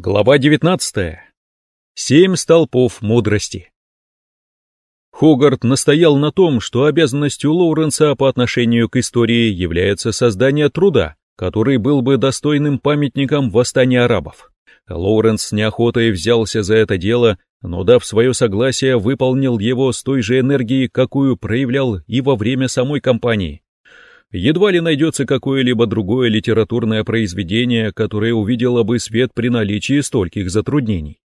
Глава 19. Семь столпов мудрости. Хогарт настоял на том, что обязанностью Лоуренса по отношению к истории является создание труда, который был бы достойным памятником восстания арабов. Лоуренс с неохотой взялся за это дело, но, дав свое согласие, выполнил его с той же энергией, какую проявлял и во время самой кампании. Едва ли найдется какое-либо другое литературное произведение, которое увидело бы свет при наличии стольких затруднений.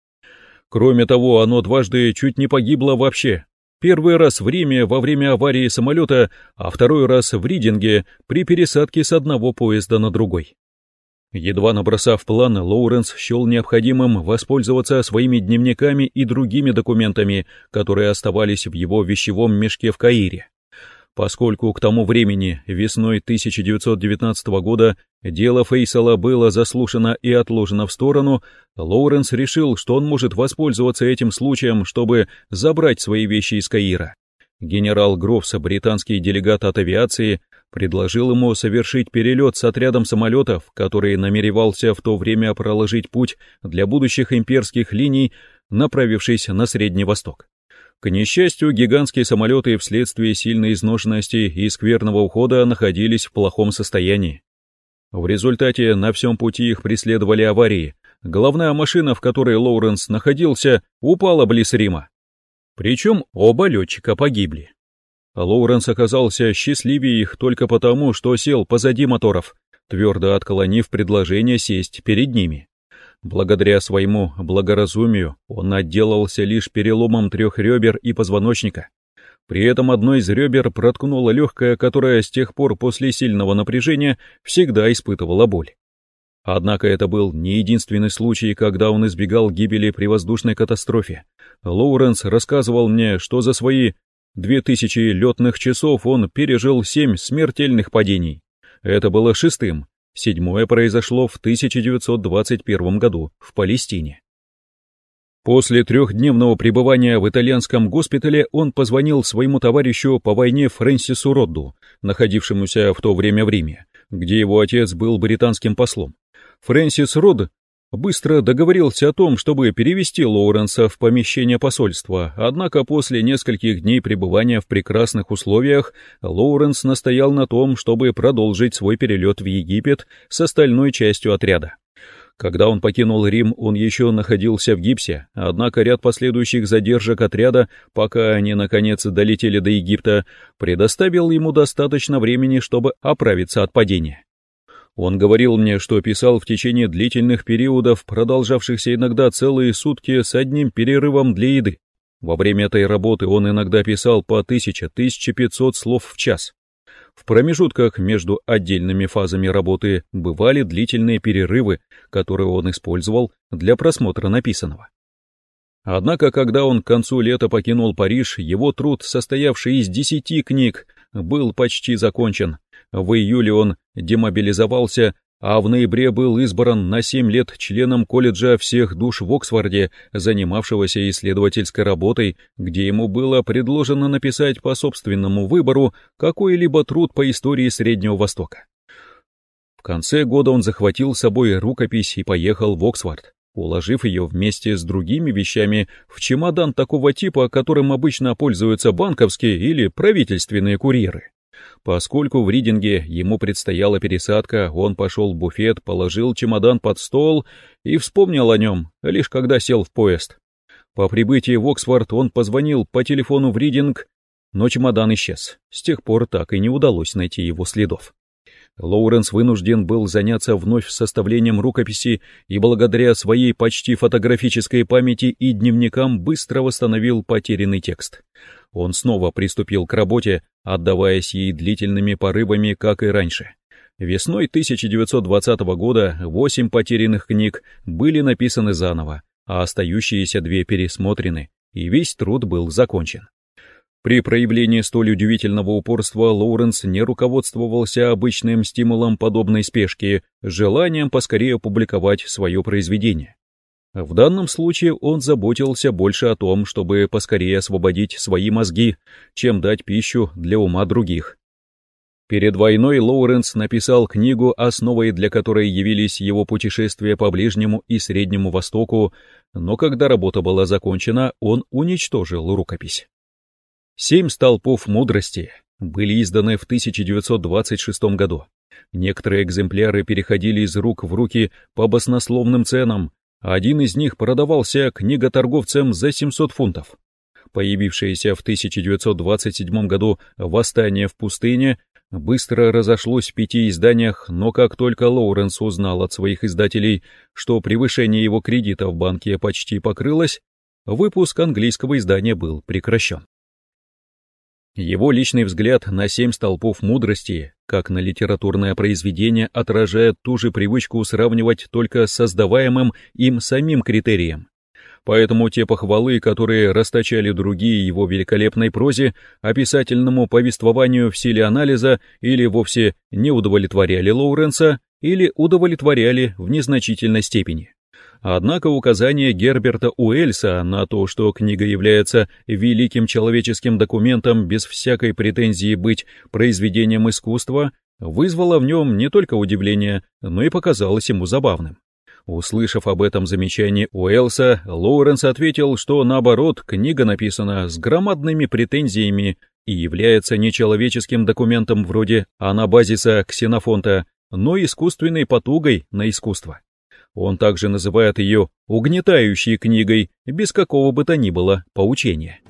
Кроме того, оно дважды чуть не погибло вообще. Первый раз в Риме во время аварии самолета, а второй раз в Ридинге при пересадке с одного поезда на другой. Едва набросав план, Лоуренс счел необходимым воспользоваться своими дневниками и другими документами, которые оставались в его вещевом мешке в Каире. Поскольку к тому времени, весной 1919 года, дело Фейсала было заслушано и отложено в сторону, Лоуренс решил, что он может воспользоваться этим случаем, чтобы забрать свои вещи из Каира. Генерал Грофс, британский делегат от авиации, предложил ему совершить перелет с отрядом самолетов, который намеревался в то время проложить путь для будущих имперских линий, направившись на Средний Восток. К несчастью, гигантские самолеты вследствие сильной изношенности и скверного ухода находились в плохом состоянии. В результате на всем пути их преследовали аварии. Головная машина, в которой Лоуренс находился, упала близ Рима. Причем оба летчика погибли. Лоуренс оказался счастливее их только потому, что сел позади моторов, твердо отклонив предложение сесть перед ними. Благодаря своему благоразумию он отделался лишь переломом трех ребер и позвоночника. При этом одно из ребер проткнуло легкое, которое с тех пор после сильного напряжения всегда испытывало боль. Однако это был не единственный случай, когда он избегал гибели при воздушной катастрофе. Лоуренс рассказывал мне, что за свои две тысячи летных часов он пережил семь смертельных падений. Это было шестым, Седьмое произошло в 1921 году в Палестине. После трехдневного пребывания в итальянском госпитале он позвонил своему товарищу по войне Фрэнсису Родду, находившемуся в то время в Риме, где его отец был британским послом. Фрэнсис Род быстро договорился о том, чтобы перевести Лоуренса в помещение посольства, однако после нескольких дней пребывания в прекрасных условиях Лоуренс настоял на том, чтобы продолжить свой перелет в Египет с остальной частью отряда. Когда он покинул Рим, он еще находился в гипсе, однако ряд последующих задержек отряда, пока они наконец долетели до Египта, предоставил ему достаточно времени, чтобы оправиться от падения. Он говорил мне, что писал в течение длительных периодов, продолжавшихся иногда целые сутки с одним перерывом для еды. Во время этой работы он иногда писал по 1000-1500 слов в час. В промежутках между отдельными фазами работы бывали длительные перерывы, которые он использовал для просмотра написанного. Однако, когда он к концу лета покинул Париж, его труд, состоявший из десяти книг, был почти закончен, в июле он демобилизовался, а в ноябре был избран на 7 лет членом колледжа всех душ в Оксфорде, занимавшегося исследовательской работой, где ему было предложено написать по собственному выбору какой-либо труд по истории Среднего Востока. В конце года он захватил с собой рукопись и поехал в Оксфорд, уложив ее вместе с другими вещами в чемодан такого типа, которым обычно пользуются банковские или правительственные курьеры. Поскольку в Ридинге ему предстояла пересадка, он пошел в буфет, положил чемодан под стол и вспомнил о нем, лишь когда сел в поезд. По прибытии в Оксфорд он позвонил по телефону в Ридинг, но чемодан исчез. С тех пор так и не удалось найти его следов. Лоуренс вынужден был заняться вновь составлением рукописи и благодаря своей почти фотографической памяти и дневникам быстро восстановил потерянный текст. Он снова приступил к работе, отдаваясь ей длительными порывами, как и раньше. Весной 1920 года восемь потерянных книг были написаны заново, а остающиеся две пересмотрены, и весь труд был закончен. При проявлении столь удивительного упорства Лоуренс не руководствовался обычным стимулом подобной спешки, желанием поскорее опубликовать свое произведение. В данном случае он заботился больше о том, чтобы поскорее освободить свои мозги, чем дать пищу для ума других. Перед войной Лоуренс написал книгу, основой для которой явились его путешествия по Ближнему и Среднему Востоку, но когда работа была закончена, он уничтожил рукопись. «Семь столпов мудрости» были изданы в 1926 году. Некоторые экземпляры переходили из рук в руки по баснословным ценам, один из них продавался книготорговцам за 700 фунтов. Появившееся в 1927 году «Восстание в пустыне» быстро разошлось в пяти изданиях, но как только Лоуренс узнал от своих издателей, что превышение его кредита в банке почти покрылось, выпуск английского издания был прекращен. Его личный взгляд на «Семь столпов мудрости», как на литературное произведение, отражает ту же привычку сравнивать только с создаваемым им самим критерием. Поэтому те похвалы, которые расточали другие его великолепной прозе, описательному повествованию в силе анализа или вовсе не удовлетворяли Лоуренса, или удовлетворяли в незначительной степени. Однако указание Герберта Уэльса на то, что книга является великим человеческим документом без всякой претензии быть произведением искусства, вызвало в нем не только удивление, но и показалось ему забавным. Услышав об этом замечании Уэлса, Лоуренс ответил, что наоборот, книга написана с громадными претензиями и является не человеческим документом вроде анабазиса Ксенофонта, но искусственной потугой на искусство. Он также называет ее угнетающей книгой, без какого бы то ни было поучения.